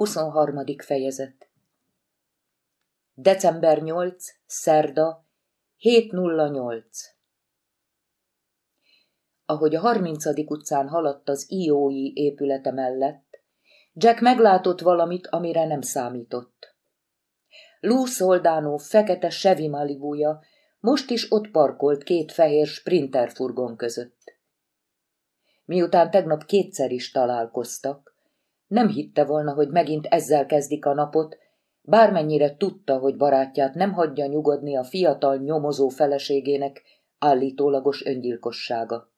23. fejezet December 8. Szerda 7.08 Ahogy a 30. utcán haladt az IOI épülete mellett, Jack meglátott valamit, amire nem számított. Lou Soldano fekete Chevy Malibúja most is ott parkolt két fehér sprinter furgon között. Miután tegnap kétszer is találkoztak, nem hitte volna, hogy megint ezzel kezdik a napot, bármennyire tudta, hogy barátját nem hagyja nyugodni a fiatal nyomozó feleségének állítólagos öngyilkossága.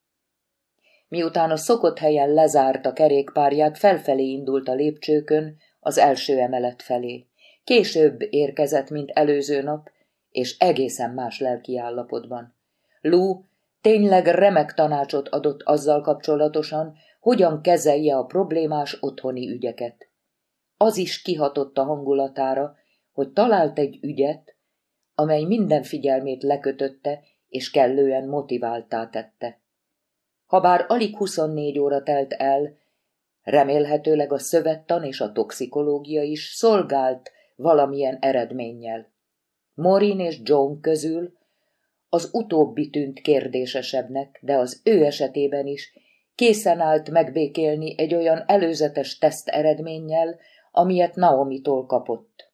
Miután a szokott helyen lezárt a kerékpárját, felfelé indult a lépcsőkön az első emelet felé. Később érkezett, mint előző nap, és egészen más lelki állapotban. Lou tényleg remek tanácsot adott azzal kapcsolatosan, hogyan kezelje a problémás otthoni ügyeket. Az is kihatott a hangulatára, hogy talált egy ügyet, amely minden figyelmét lekötötte és kellően motiváltá tette. Habár alig 24 óra telt el, remélhetőleg a szövettan és a toxikológia is szolgált valamilyen eredménnyel. Morin és John közül az utóbbi tűnt kérdésesebbnek, de az ő esetében is készen állt megbékélni egy olyan előzetes teszt eredménnyel, amilyet Naomitól kapott.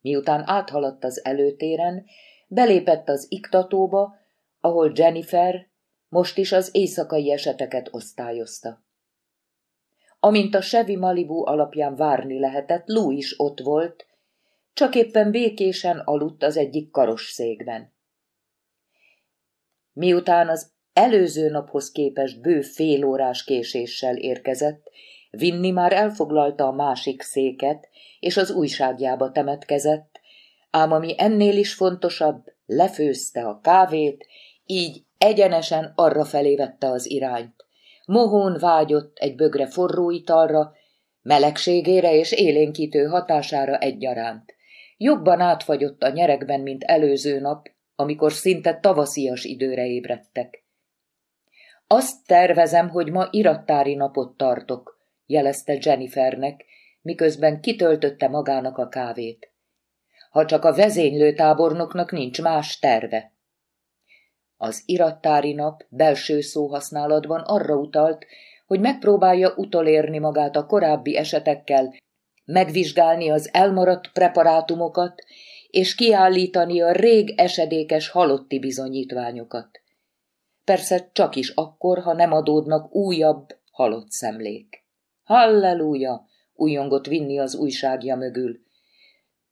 Miután áthaladt az előtéren, belépett az iktatóba, ahol Jennifer most is az éjszakai eseteket osztályozta. Amint a Chevy Malibu alapján várni lehetett, Lou is ott volt, csak éppen békésen aludt az egyik karosszékben. Miután az Előző naphoz képest bő fél órás késéssel érkezett, Vinni már elfoglalta a másik széket, és az újságjába temetkezett, ám ami ennél is fontosabb, lefőzte a kávét, így egyenesen arra felé vette az irányt. Mohón vágyott egy bögre forró italra, melegségére és élénkítő hatására egyaránt. Jobban átfagyott a nyerekben, mint előző nap, amikor szinte tavaszias időre ébredtek. Azt tervezem, hogy ma irattári napot tartok, jelezte Jennifernek, miközben kitöltötte magának a kávét. Ha csak a vezénylőtábornoknak nincs más terve. Az irattári nap belső szóhasználatban arra utalt, hogy megpróbálja utolérni magát a korábbi esetekkel, megvizsgálni az elmaradt preparátumokat, és kiállítani a rég esedékes halotti bizonyítványokat. Persze csak is akkor, ha nem adódnak újabb halott szemlék. Halleluja! újongott vinni az újságja mögül.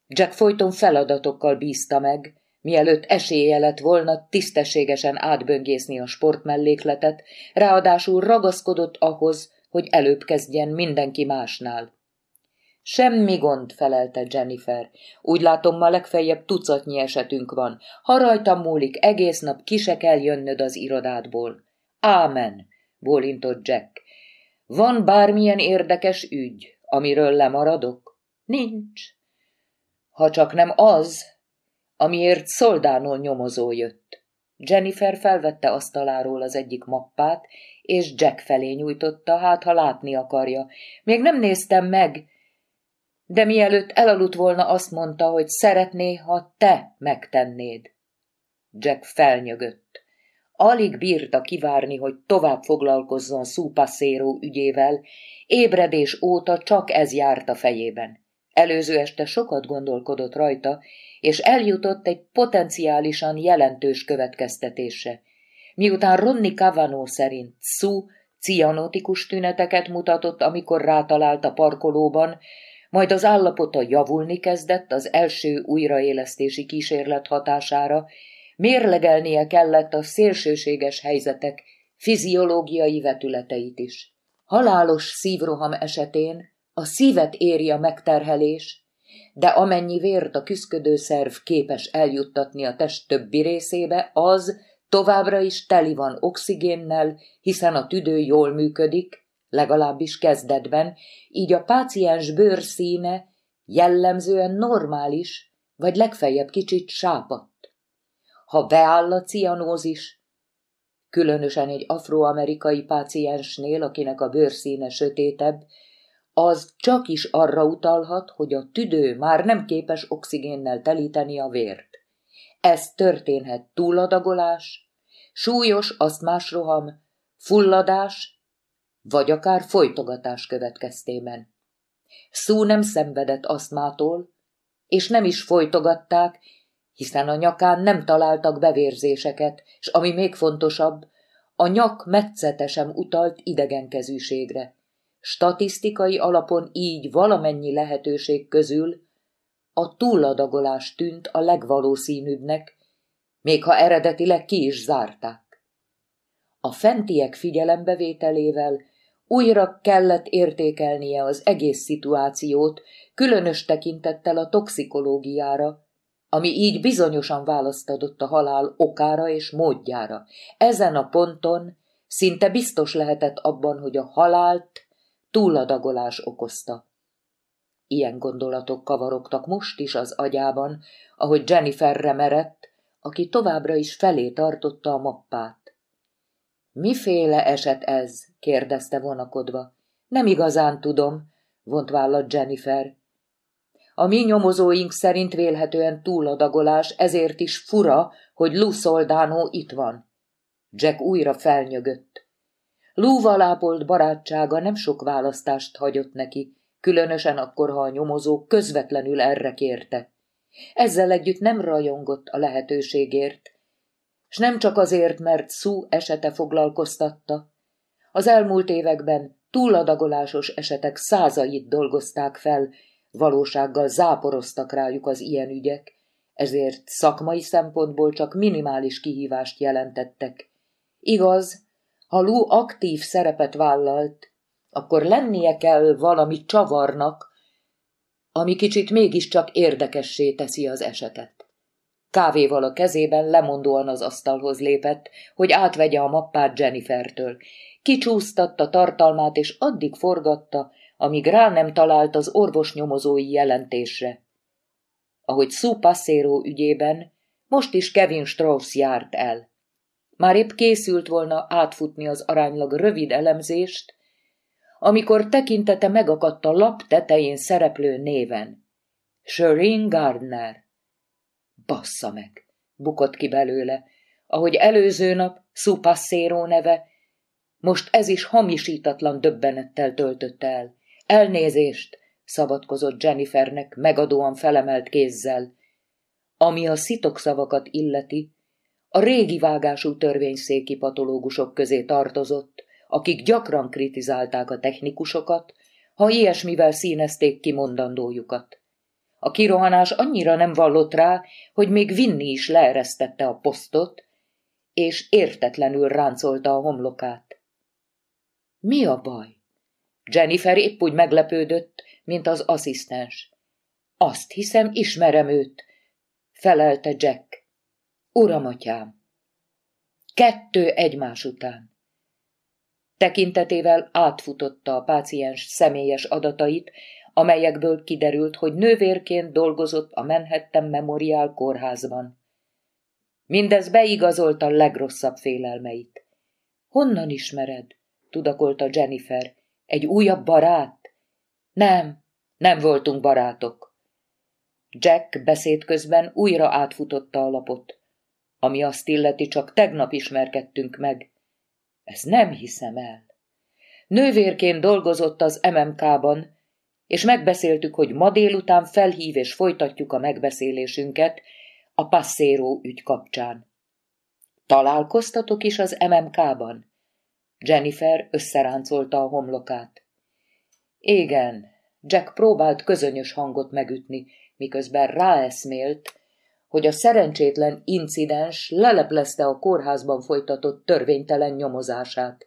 Jack folyton feladatokkal bízta meg, mielőtt esélye lett volna tisztességesen átböngészni a sportmellékletet, ráadásul ragaszkodott ahhoz, hogy előbb kezdjen mindenki másnál. Semmi gond, felelte Jennifer. Úgy látom, ma legfeljebb tucatnyi esetünk van. Ha rajtam múlik, egész nap ki se kell jönnöd az irodádból. Ámen, bólintott Jack. Van bármilyen érdekes ügy, amiről lemaradok? Nincs. Ha csak nem az, amiért Szoldánól nyomozó jött. Jennifer felvette asztaláról az egyik mappát, és Jack felé nyújtotta, hát ha látni akarja. Még nem néztem meg, de mielőtt elaludt volna azt mondta, hogy szeretné, ha te megtennéd. Jack felnyögött. Alig bírta kivárni, hogy tovább foglalkozzon Szúpasszéró ügyével, ébredés óta csak ez járt a fejében. Előző este sokat gondolkodott rajta, és eljutott egy potenciálisan jelentős következtetése. Miután Ronni Cavano szerint Szú cianotikus tüneteket mutatott, amikor rátalált a parkolóban, majd az állapota javulni kezdett az első újraélesztési kísérlet hatására, mérlegelnie kellett a szélsőséges helyzetek fiziológiai vetületeit is. Halálos szívroham esetén a szívet éri a megterhelés, de amennyi vért a szerv képes eljuttatni a test többi részébe, az továbbra is teli van oxigénnel, hiszen a tüdő jól működik, legalábbis kezdetben, így a páciens bőrszíne jellemzően normális, vagy legfeljebb kicsit sápadt. Ha beáll a cianózis, különösen egy afroamerikai páciensnél, akinek a bőrszíne sötétebb, az csak is arra utalhat, hogy a tüdő már nem képes oxigénnel telíteni a vért. Ez történhet túladagolás, súlyos asztmás roham, fulladás, vagy akár folytogatás következtében. Szú nem szenvedett asztmától, és nem is folytogatták, hiszen a nyakán nem találtak bevérzéseket, és ami még fontosabb, a nyak metszete utalt idegenkezűségre. Statisztikai alapon így valamennyi lehetőség közül a túladagolás tűnt a legvalószínűbbnek, még ha eredetileg ki is zárták. A fentiek figyelembevételével újra kellett értékelnie az egész szituációt, különös tekintettel a toxikológiára, ami így bizonyosan választ adott a halál okára és módjára. Ezen a ponton szinte biztos lehetett abban, hogy a halált túladagolás okozta. Ilyen gondolatok kavarogtak most is az agyában, ahogy Jenniferre merett, aki továbbra is felé tartotta a mappát. Miféle eset ez? kérdezte vonakodva. Nem igazán tudom, vont vállat Jennifer. A mi nyomozóink szerint vélhetően túladagolás, ezért is fura, hogy Lou Soldano itt van. Jack újra felnyögött. Lúval ápolt barátsága nem sok választást hagyott neki, különösen akkor, ha a nyomozó közvetlenül erre kérte. Ezzel együtt nem rajongott a lehetőségért, s nem csak azért, mert Szú esete foglalkoztatta. Az elmúlt években túladagolásos esetek százait dolgozták fel, valósággal záporoztak rájuk az ilyen ügyek, ezért szakmai szempontból csak minimális kihívást jelentettek. Igaz, ha Lú aktív szerepet vállalt, akkor lennie kell valami csavarnak, ami kicsit mégiscsak érdekessé teszi az esetet. Kávéval a kezében lemondóan az asztalhoz lépett, hogy átvegye a mappát Jennifertől. Kicsúsztatta tartalmát, és addig forgatta, amíg rá nem talált az orvos nyomozói jelentésre. Ahogy Sue Passero ügyében, most is Kevin Strauss járt el. Már épp készült volna átfutni az aránylag rövid elemzést, amikor tekintete megakadt a lap tetején szereplő néven. Shireen Gardner. Bassza meg, bukott ki belőle, ahogy előző nap Szupasszéró neve, most ez is hamisítatlan döbbenettel töltötte el. Elnézést, szabadkozott Jennifernek megadóan felemelt kézzel. Ami a szavakat illeti, a régi vágású törvényszéki patológusok közé tartozott, akik gyakran kritizálták a technikusokat, ha ilyesmivel színezték ki mondandójukat. A kirohanás annyira nem vallott rá, hogy még vinni is leeresztette a posztot, és értetlenül ráncolta a homlokát. Mi a baj? Jennifer épp úgy meglepődött, mint az asszisztens. Azt hiszem, ismerem őt, felelte Jack. Uram, atyám. Kettő egymás után. Tekintetével átfutotta a páciens személyes adatait, amelyekből kiderült, hogy nővérként dolgozott a Manhattan Memorial kórházban. Mindez beigazolta a legrosszabb félelmeit. Honnan ismered? tudakolta Jennifer. Egy újabb barát? Nem, nem voltunk barátok. Jack beszéd közben újra átfutotta a lapot. Ami azt illeti, csak tegnap ismerkedtünk meg. Ez nem hiszem el. Nővérként dolgozott az MMK-ban, és megbeszéltük, hogy ma délután felhív és folytatjuk a megbeszélésünket a passzéró ügy kapcsán. Találkoztatok is az MMK-ban? Jennifer összeráncolta a homlokát. Igen, Jack próbált közönyös hangot megütni, miközben ráeszmélt, hogy a szerencsétlen incidens leleplezte a kórházban folytatott törvénytelen nyomozását.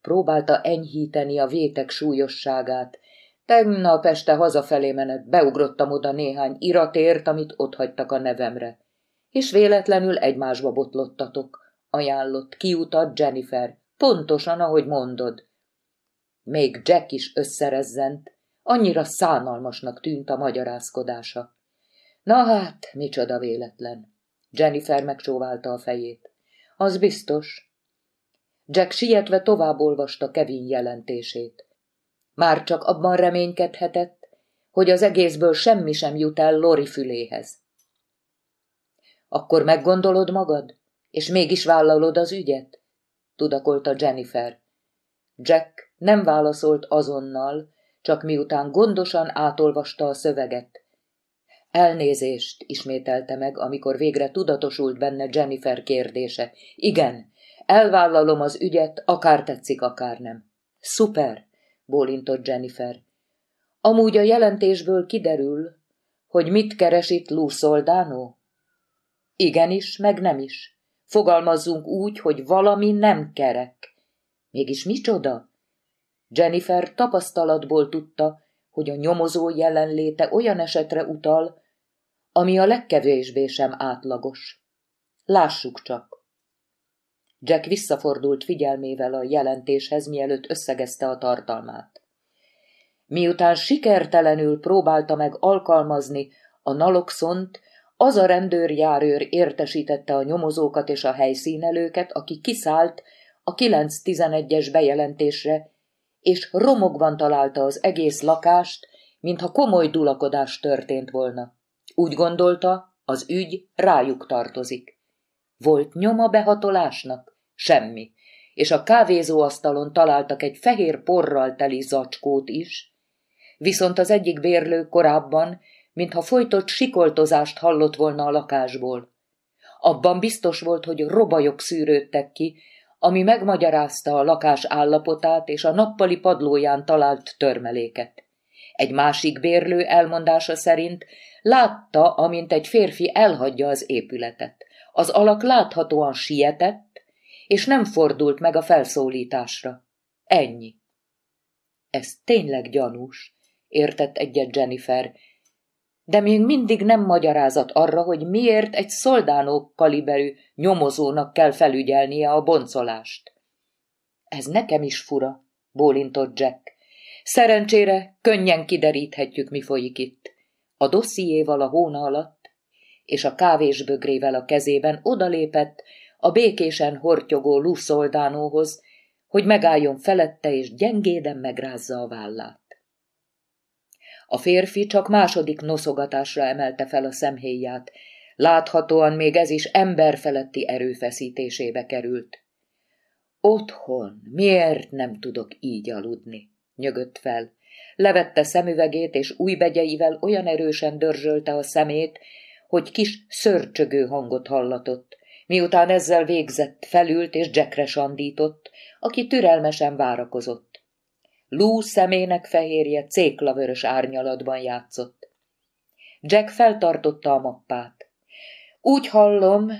Próbálta enyhíteni a vétek súlyosságát. Tegnap este hazafelé menet beugrottam oda néhány iratért, amit otthagytak a nevemre. És véletlenül egymásba botlottatok, ajánlott kiutat Jennifer, pontosan, ahogy mondod. Még Jack is összerezzent, annyira szánalmasnak tűnt a magyarázkodása. Na hát, micsoda véletlen. Jennifer megcsóválta a fejét. Az biztos. Jack sietve tovább olvasta Kevin jelentését. Már csak abban reménykedhetett, hogy az egészből semmi sem jut el Lori füléhez. Akkor meggondolod magad, és mégis vállalod az ügyet? tudakolta Jennifer. Jack nem válaszolt azonnal, csak miután gondosan átolvasta a szöveget. Elnézést, ismételte meg, amikor végre tudatosult benne Jennifer kérdése. Igen, elvállalom az ügyet, akár tetszik, akár nem. Szuper, bólintott Jennifer. Amúgy a jelentésből kiderül, hogy mit keres itt Lou Soldano? Igenis, meg nem is. Fogalmazzunk úgy, hogy valami nem kerek. Mégis micsoda? Jennifer tapasztalatból tudta, hogy a nyomozó jelenléte olyan esetre utal, ami a legkevésbé sem átlagos. Lássuk csak. Jack visszafordult figyelmével a jelentéshez, mielőtt összegezte a tartalmát. Miután sikertelenül próbálta meg alkalmazni a naloxont, az a rendőrjárőr értesítette a nyomozókat és a helyszínelőket, aki kiszállt a 911-es bejelentésre, és romokban találta az egész lakást, mintha komoly dulakodás történt volna. Úgy gondolta, az ügy rájuk tartozik. Volt nyoma behatolásnak? Semmi. És a kávézóasztalon találtak egy fehér porral teli zacskót is, viszont az egyik bérlő korábban, mintha folytott sikoltozást hallott volna a lakásból. Abban biztos volt, hogy robajok szűrődtek ki, ami megmagyarázta a lakás állapotát és a nappali padlóján talált törmeléket. Egy másik bérlő elmondása szerint látta, amint egy férfi elhagyja az épületet. Az alak láthatóan sietett, és nem fordult meg a felszólításra. Ennyi. Ez tényleg gyanús, értett egyet Jennifer, de még mindig nem magyarázat arra, hogy miért egy szoldánó kaliberű nyomozónak kell felügyelnie a boncolást. Ez nekem is fura, bólintott Jack. Szerencsére könnyen kideríthetjük, mi folyik itt. A dossziéval a hóna alatt, és a kávésbögrével a kezében odalépett a békésen hortyogó lúszoldánóhoz, hogy megálljon felette és gyengéden megrázza a vállát. A férfi csak második noszogatásra emelte fel a szemhéját. Láthatóan még ez is emberfeletti erőfeszítésébe került. Otthon miért nem tudok így aludni? nyögött fel. Levette szemüvegét, és új begyeivel olyan erősen dörzsölte a szemét, hogy kis szörcsögő hangot hallatott. Miután ezzel végzett, felült és Jackre sandított, aki türelmesen várakozott. Lú szemének fehérje céklavörös árnyalatban játszott. Jack feltartotta a mappát. Úgy hallom,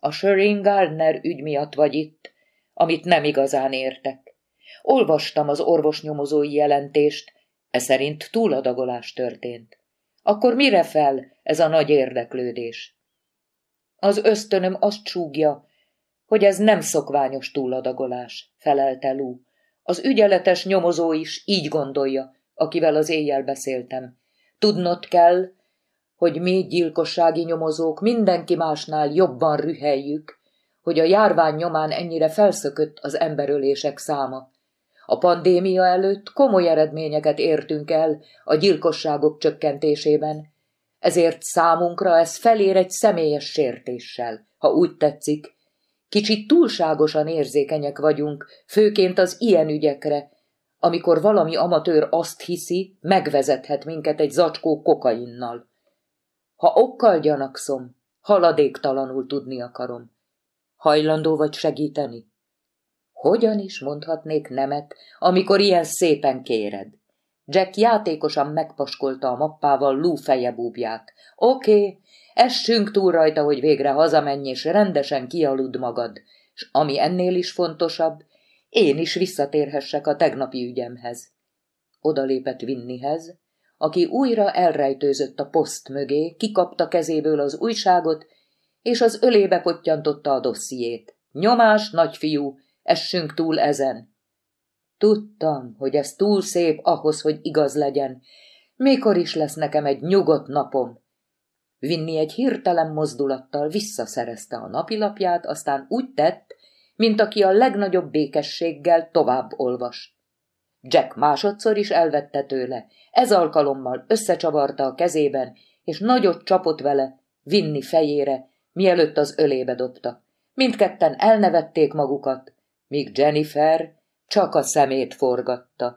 a Shering Gardner ügy miatt vagy itt, amit nem igazán értek. Olvastam az orvosnyomozói jelentést, e szerint túladagolás történt. Akkor mire fel ez a nagy érdeklődés? Az ösztönöm azt csúgja, hogy ez nem szokványos túladagolás, felelte Lú. Az ügyeletes nyomozó is így gondolja, akivel az éjjel beszéltem. Tudnod kell, hogy mi gyilkossági nyomozók mindenki másnál jobban rüheljük, hogy a járvány nyomán ennyire felszökött az emberölések száma. A pandémia előtt komoly eredményeket értünk el a gyilkosságok csökkentésében, ezért számunkra ez felér egy személyes sértéssel, ha úgy tetszik, Kicsit túlságosan érzékenyek vagyunk, főként az ilyen ügyekre, amikor valami amatőr azt hiszi, megvezethet minket egy zacskó kokainnal. Ha okkal gyanakszom, haladéktalanul tudni akarom. Hajlandó vagy segíteni? Hogyan is mondhatnék nemet, amikor ilyen szépen kéred? Jack játékosan megpaskolta a mappával Lou fejebúbját. Oké, okay, Essünk túl rajta, hogy végre hazamenj, és rendesen kialud magad, és ami ennél is fontosabb, én is visszatérhessek a tegnapi ügyemhez. Odalépett Vinnihez, aki újra elrejtőzött a poszt mögé, kikapta kezéből az újságot, és az ölébe pottyantotta a dossziét. Nyomás, nagyfiú, essünk túl ezen. Tudtam, hogy ez túl szép ahhoz, hogy igaz legyen. Mikor is lesz nekem egy nyugodt napom? Vinni egy hirtelen mozdulattal visszaszerezte a napilapját, aztán úgy tett, mint aki a legnagyobb békességgel tovább olvas. Jack másodszor is elvette tőle, ez alkalommal összecsavarta a kezében, és nagyot csapott vele, vinni fejére, mielőtt az ölébe dobta. Mindketten elnevették magukat, míg Jennifer csak a szemét forgatta.